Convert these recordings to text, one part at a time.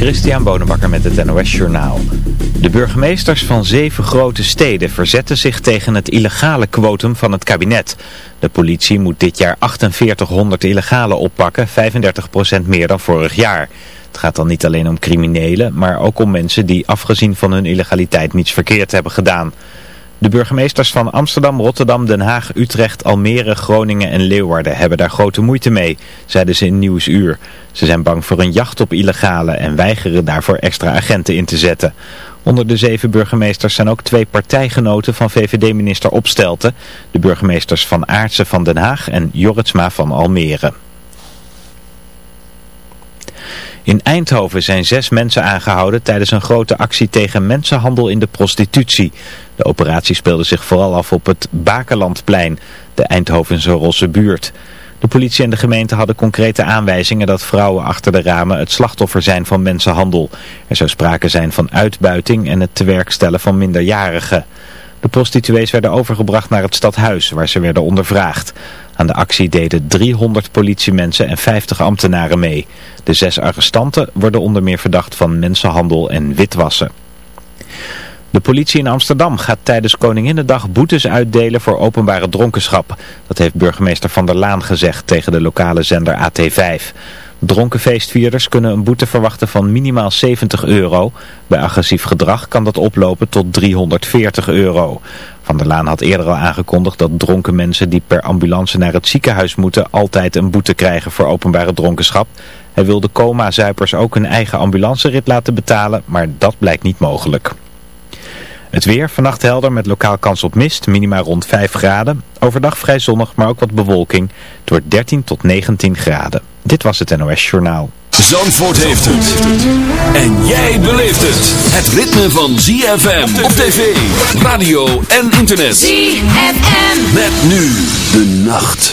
Christian Bonenbakker met het NOS Journaal. De burgemeesters van zeven grote steden verzetten zich tegen het illegale quotum van het kabinet. De politie moet dit jaar 4800 illegale oppakken, 35% meer dan vorig jaar. Het gaat dan niet alleen om criminelen, maar ook om mensen die afgezien van hun illegaliteit niets verkeerd hebben gedaan. De burgemeesters van Amsterdam, Rotterdam, Den Haag, Utrecht, Almere, Groningen en Leeuwarden hebben daar grote moeite mee, zeiden ze in Nieuwsuur. Ze zijn bang voor een jacht op illegale en weigeren daarvoor extra agenten in te zetten. Onder de zeven burgemeesters zijn ook twee partijgenoten van VVD-minister Opstelten, de burgemeesters van Aartsen van Den Haag en Jorritsma van Almere. In Eindhoven zijn zes mensen aangehouden tijdens een grote actie tegen mensenhandel in de prostitutie. De operatie speelde zich vooral af op het Bakerlandplein, de Eindhovense Rosse buurt. De politie en de gemeente hadden concrete aanwijzingen dat vrouwen achter de ramen het slachtoffer zijn van mensenhandel. Er zou sprake zijn van uitbuiting en het tewerkstellen van minderjarigen. De prostituees werden overgebracht naar het stadhuis waar ze werden ondervraagd. Aan de actie deden 300 politiemensen en 50 ambtenaren mee. De zes arrestanten worden onder meer verdacht van mensenhandel en witwassen. De politie in Amsterdam gaat tijdens Koninginnedag boetes uitdelen voor openbare dronkenschap. Dat heeft burgemeester Van der Laan gezegd tegen de lokale zender AT5. Dronken feestvierders kunnen een boete verwachten van minimaal 70 euro. Bij agressief gedrag kan dat oplopen tot 340 euro. Van der Laan had eerder al aangekondigd dat dronken mensen die per ambulance naar het ziekenhuis moeten altijd een boete krijgen voor openbare dronkenschap. Hij wilde coma-zuipers ook een eigen ambulancerit laten betalen, maar dat blijkt niet mogelijk. Het weer, vannacht helder met lokaal kans op mist, minima rond 5 graden. Overdag vrij zonnig, maar ook wat bewolking. Het wordt 13 tot 19 graden. Dit was het NOS Journaal. Zandvoort heeft het. En jij beleeft het. Het ritme van ZFM op tv, radio en internet. ZFM. Met nu de nacht.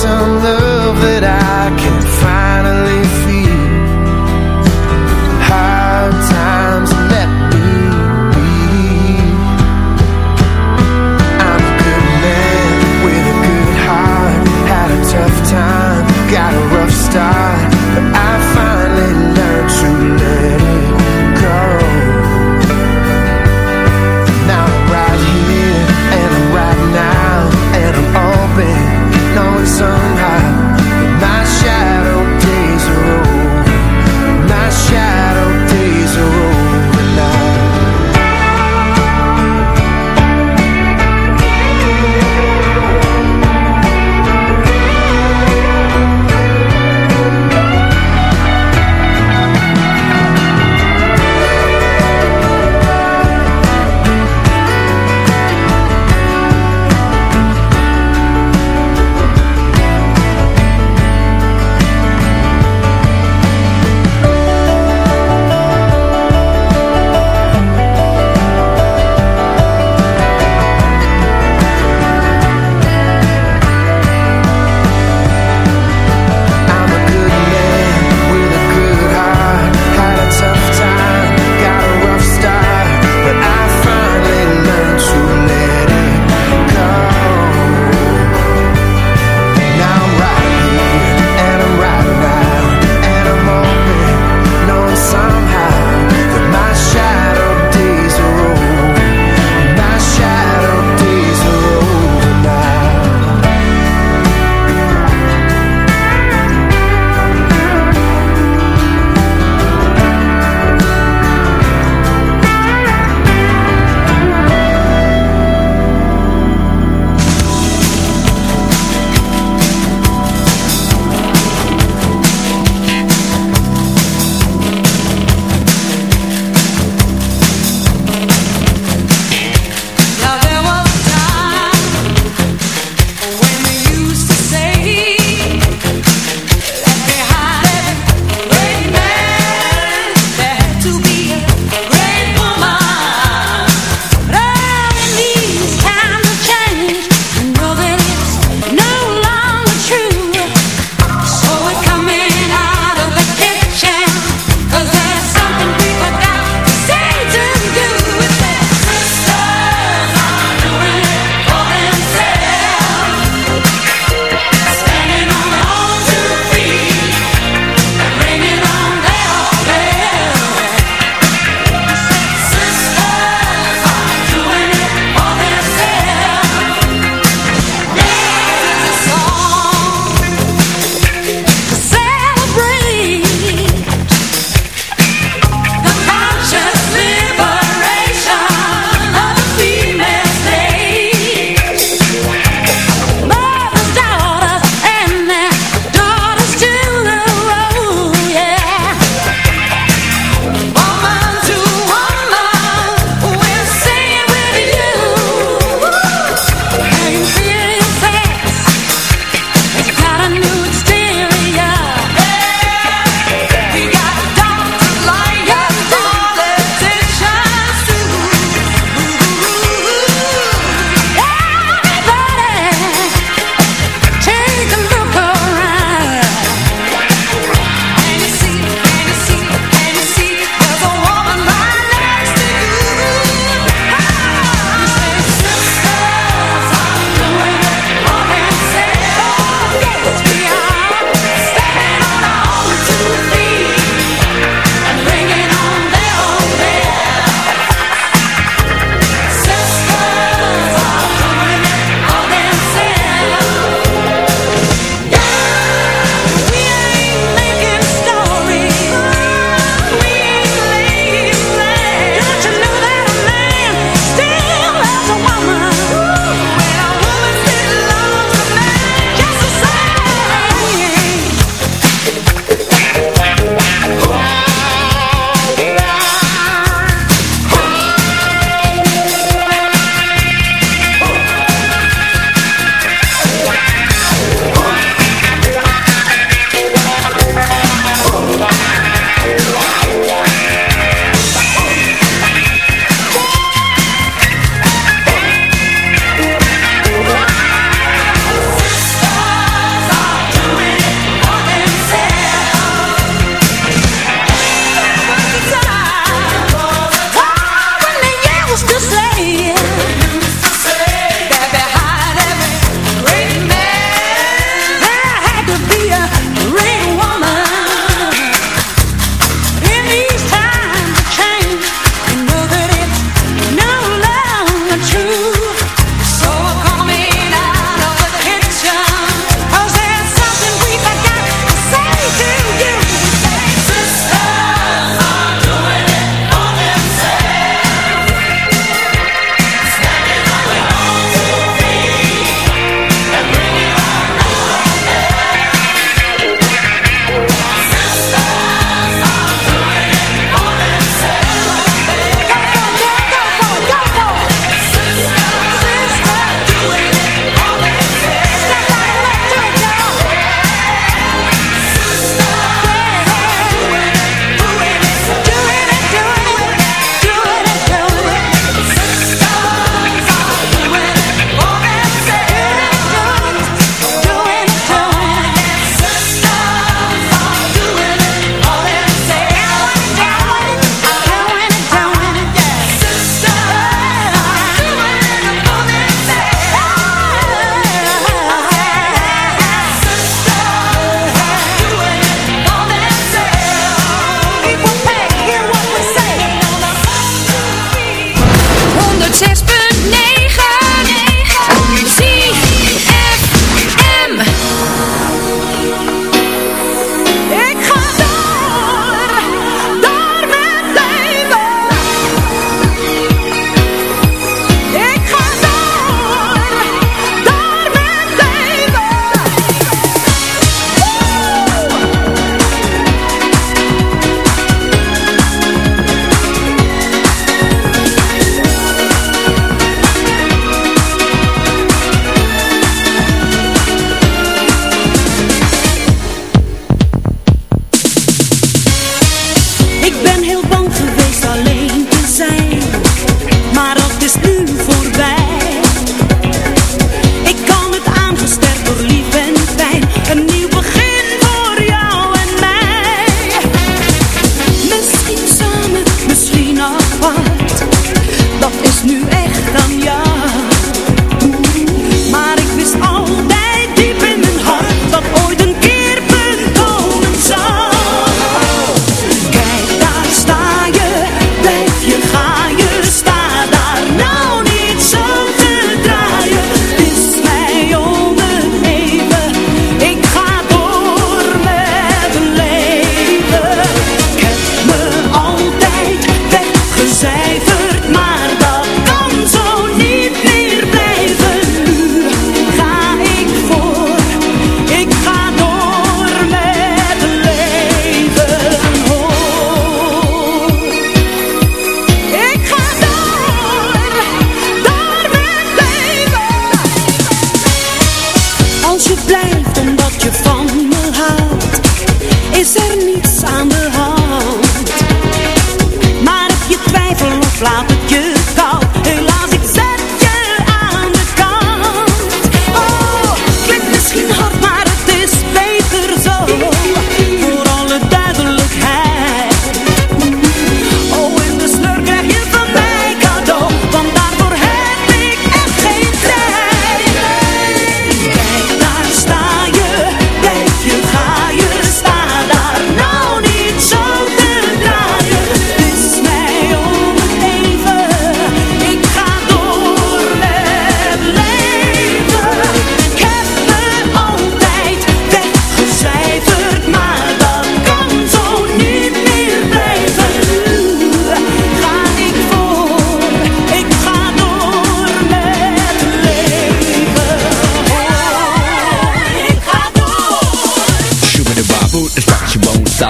some love.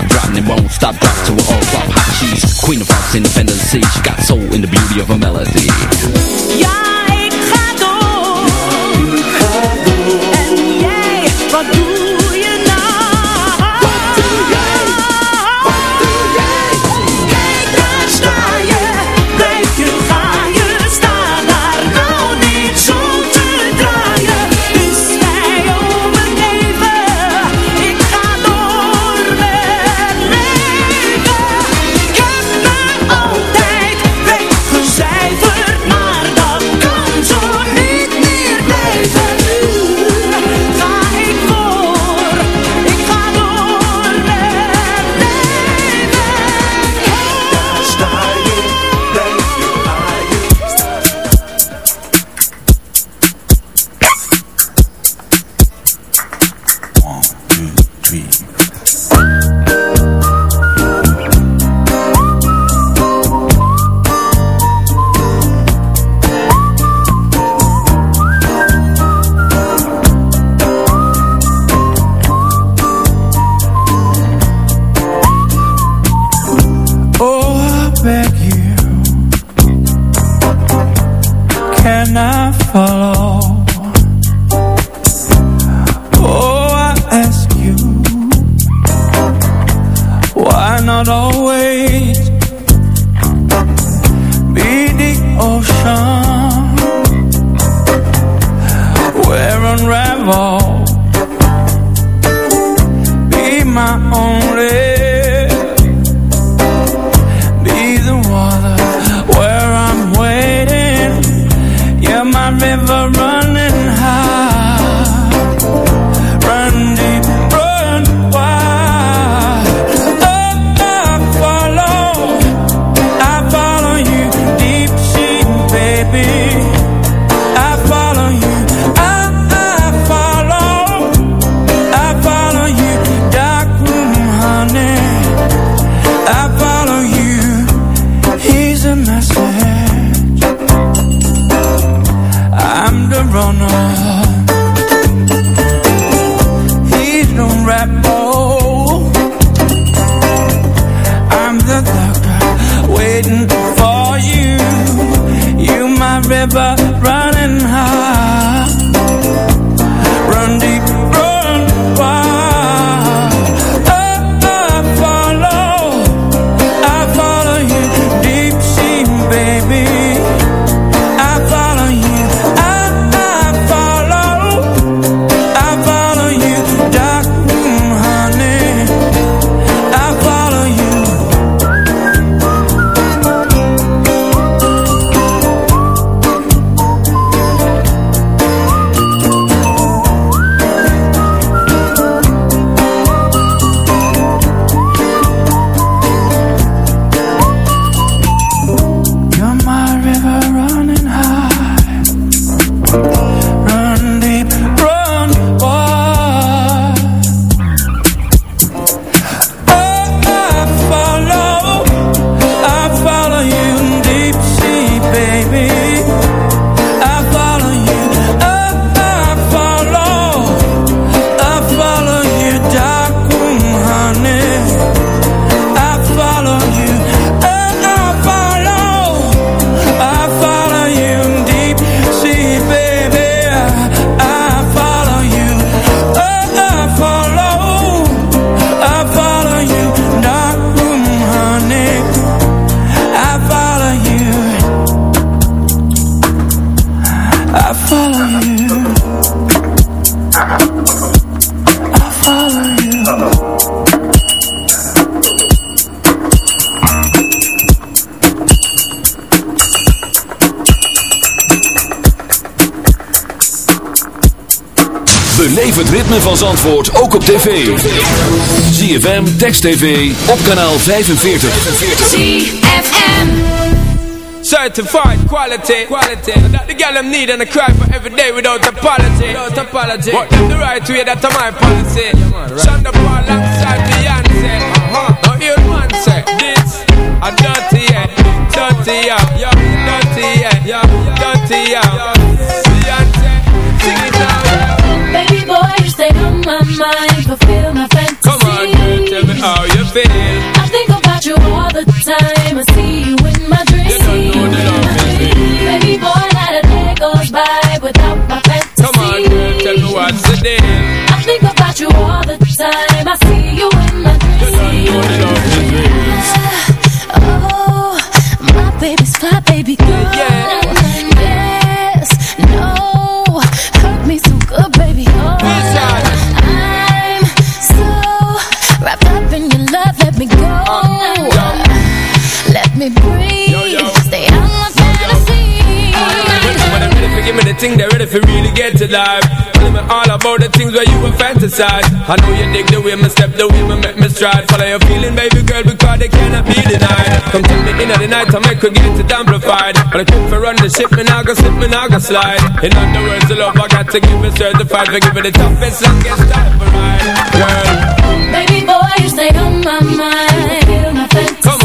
dropping it won't stop Drop to an all-flop hot cheese Queen of rocks in the fender fantasy. She got soul in the beauty of her melody. Yeah, ik ga door Ik ga door En jij, wat doe my river running high. Antwoord ook op tv. ZFM, Text TV, op kanaal 45. ZFM Certified quality, quality. The girl need and I cry for every day without apology. Without apology. What? The right way, that's my policy. Yeah, the right. Alongside Beyonce. Uh-huh, say eh? This, I'm eh? dirty, yeah, dirty, yeah. If you really get to life. Tell me all about the things where you were fantasize. I know you dig the way me step, the way make me stride. Follow your feeling, baby girl, because they cannot be denied. Come tell me in the night, I make her get it amplified. But I keep for run the ship, me now go slip, me now go slide. In other words, the love I got to give it certified for giving the toughest, longest time for ride. Girl, Baby boy, you stay on my mind. Feel my fantasy.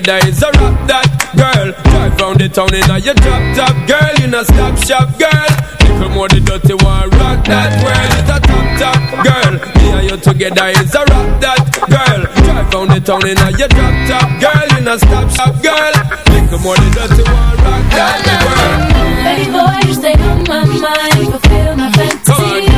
Together is a rock that girl. Drive round the town in a your drop top girl, you know stop shop girl. Little more the dirty one, rock that world is a top top girl. Me and you together is a rock that girl. Drive round the town in a your drop top girl, you know stop shop girl. Little more the dirty one, rock that world. Baby boy, you stay on my mind, fulfill my fantasy.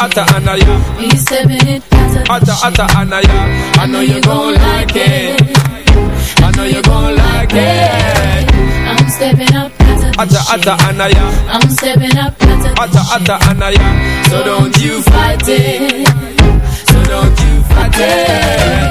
hotter and I you. We stepping in hotter, hotter and I you. I know you gon' like it. I know you gon' like it. I'm stepping up. Atta atta anaya, I'm stepping up. Atta atta anaya, so don't you fight it, so don't you fight it.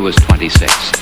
was 26.